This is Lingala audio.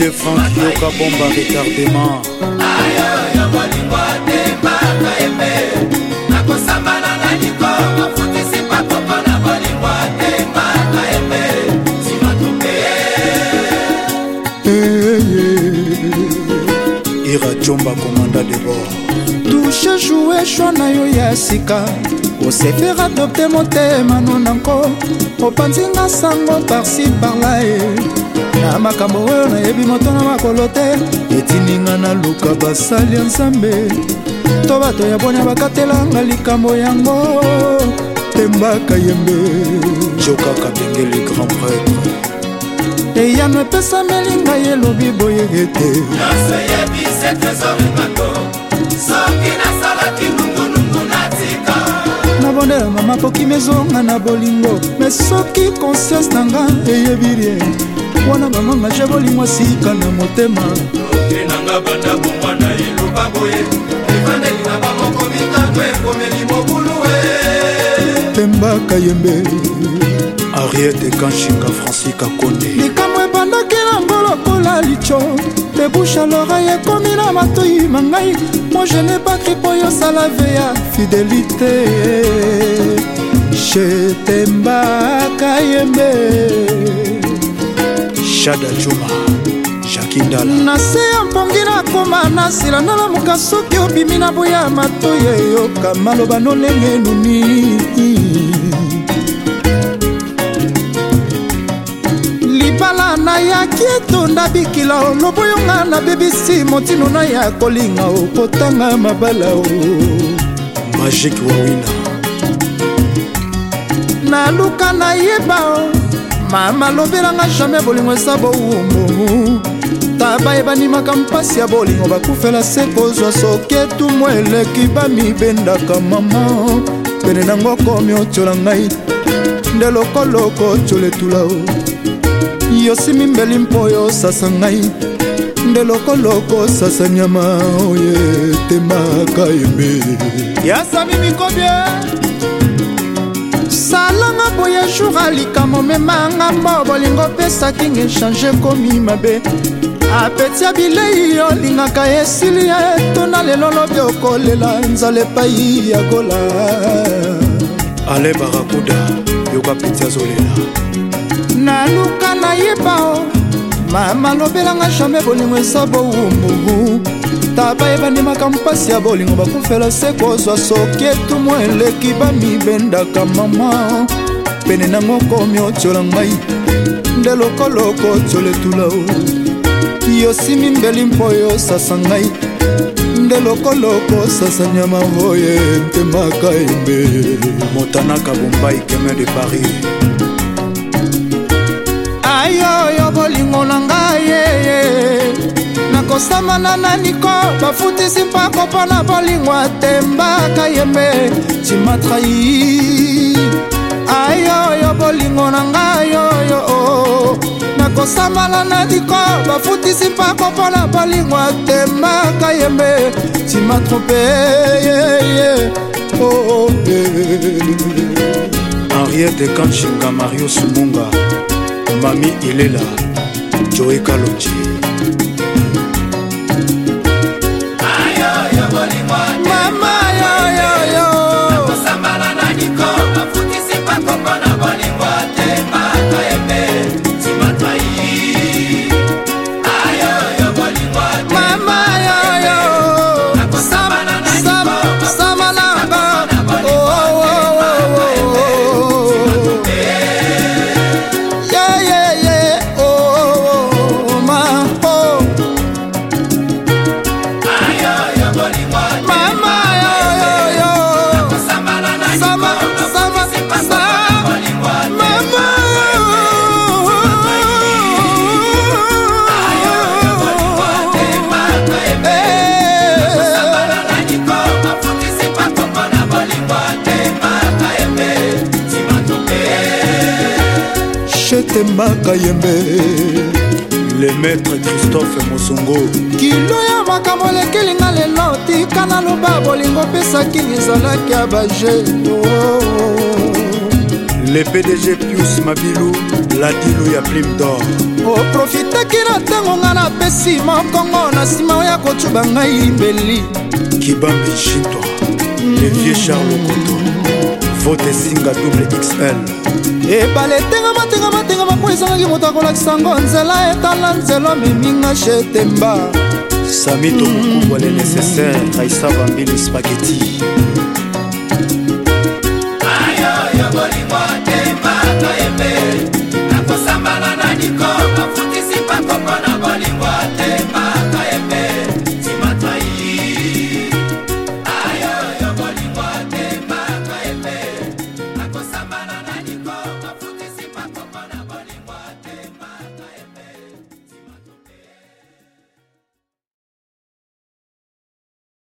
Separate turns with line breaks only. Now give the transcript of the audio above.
DJ Frank yoka bomba retardement ayo ya bolingo atembaka eh, eme eh, nakosambana na likongo futisi pakoko na bolingo atembaka eme eh. sinotuke irajomba komanda de bord touche joue shwa na yo ya sika osefera adopte motema nonanko opanzinga sango parsi parla e na makambo oyo nayebi moto na makolo te etininga naluka basali ya nzambe to bato ya bwani bakatelanga likambo yango tembaka yembe jokaka bengeli grand prêtre eyano epesameli ngai elobi boye ete nyonso yebi se tresor emato soki nasalaki nungunungu natika nabondela mama poki mezonga na bolingo me soki konsiance na nga eyebi rien wana mamanga je bolimwa sika na motema okenanga banda bomwana elupa boye efandeli na bamoko mitano ekomeli mobulu e pemba kayembe ariete kanshinga francika kone likambo ebandaki nango lokola lico debusha lorai ekomi na matoi mangai mo je ne patri mpo yosala ve ya fidelité je tembaka yembe richard ajuma jakindala na se ya mpongi nakoma nasila nalamuka soki obimi na boya matoi eyoka maloba nolenge nuni libala nayaki etonda bikila loboyonga nabebisi motino na ya kolinga okotanga mabala o magike wawina naluka nayeba o mama lobelanga jamai bolingo eza bowumbu ata bayebanimaka mpasi ya bolingo bakufela se kozwa soki etumu eleki bamibendaka mama pene nango komi otyola ngai nde lokoloko otyola etula o yosimi mbeli mpo yosasa ngai nde lokoloko osasa nyama oye temaka eme yasami mikobie salanga toujours likama omemanga mbo bolingo opesaki nge échange komi mabe apeti ya bilei olingaka esili ya etuna lelo lobi okolela nzala epai ya kola ale barakuda yoka peti azolela naluka nayeba o mama lobelanga jamai bolingo eza bowumbu ata bayebandimaka mpasi ya bolingo bakufela se kozwa soki etumu eleki bamibendaka mama pene nango komi otyola ngai nde lokoloko otyola etula o yosimi mbeli mpo yosasa ngai nde lokoloko osasa nyama oye ntemaka embe motanaka bombai keme de paris ayo yo bolingo na ngai yeye nakosamana na niko bafutisi mpako mpo na bolingo atembaka yembe timatrair bolingo na ngai oyo oh, oh, oh, nakosambala na liko bafutisi mpako mpo na bolingo atemaka yembe tima trope yeye eh. henriete kanshinga mario sumunga mami ilela joe kalonji shetemaka yembe le maître christophe mosongo kilo ya makambo elekeli nga lelo tika naloba bolingo opesaki ezalaki ya bajeto le pdg pius mabilu ladilu ya plime dor oprofitaki na ntango ngai napesi mokongo na nsima oya kocuba ngai mbeli kibambi chitwa levie charles okoto vote esinga double xl ebale etengama tengama tengama mpo ezangaki moto akolakisa ngo nzela etala nzelo miminga shetemba samito mokubwa le nécessaire aisa bambili spageti ayo yo bolingo te